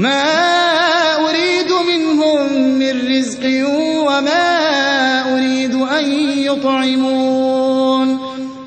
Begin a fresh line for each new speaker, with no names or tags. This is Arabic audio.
مَا أُرِيدُ مِنْهُم مِّن رِّزْقٍ وَمَا أُرِيدُ أَن يُطْعِمُونِ.